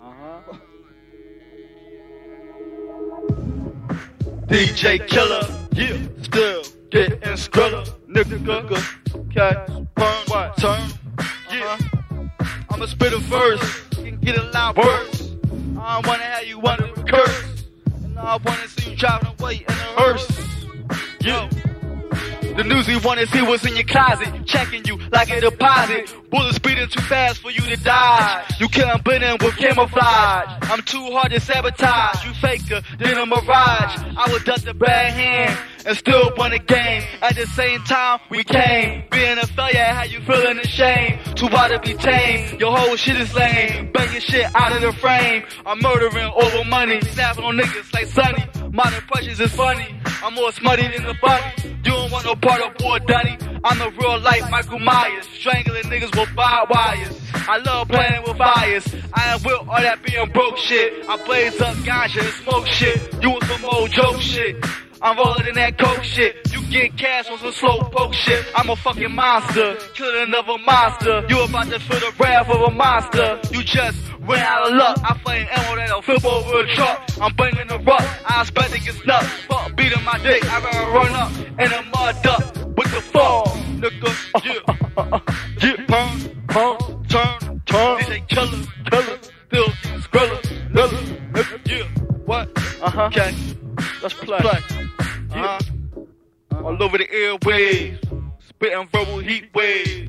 Uh-huh. DJ Killer, yeah, still getting skriller, nigga, okay, burn, what, turn, yeah, I'ma spit a verse, and get a loud verse, I don't wanna have you wanna curse, and I wanna see you driving away in a hearse, yeah. The news he wanna see what's in your closet, checking you like a deposit. Bullets speeding too fast for you to dodge. You blend in with camouflage. I'm too hard to sabotage. You faker than a mirage. I was dealt a bad hand and still won the game. At the same time, we came. Being a failure, how you feeling ashamed? Too hard to be tame. Your whole shit is lame. Banging shit out of the frame. I'm murdering over money. Snapping on niggas like Sunny. My impressions is funny. I'm more smutty than the bunny. You don't want no part of war, Dunny. I'm the real life Michael Myers. Strangling niggas with barbed wires. I love playing with fires. I am with all that being broke shit. I blaze up ganja and smoke shit. You want some old joke shit. I'm rolling in that coke shit. You get cash on some slow poke shit. I'm a fucking monster, killing another monster. You about to feel the wrath of a monster. You just ran out of luck. I flame ammo that'll flip over a truck. I'm banging the rock. I expect. Fuck beating my dick. I gotta run up in a mud duck with the fall, nigga. Yeah, yeah, pump, pump, turn, turn. DJ killer, killer, still skriller, nigga, nigga. Yeah, what? Uh huh. Okay, let's play. play. Uh-huh. All over the airwaves, spitting verbal heat waves.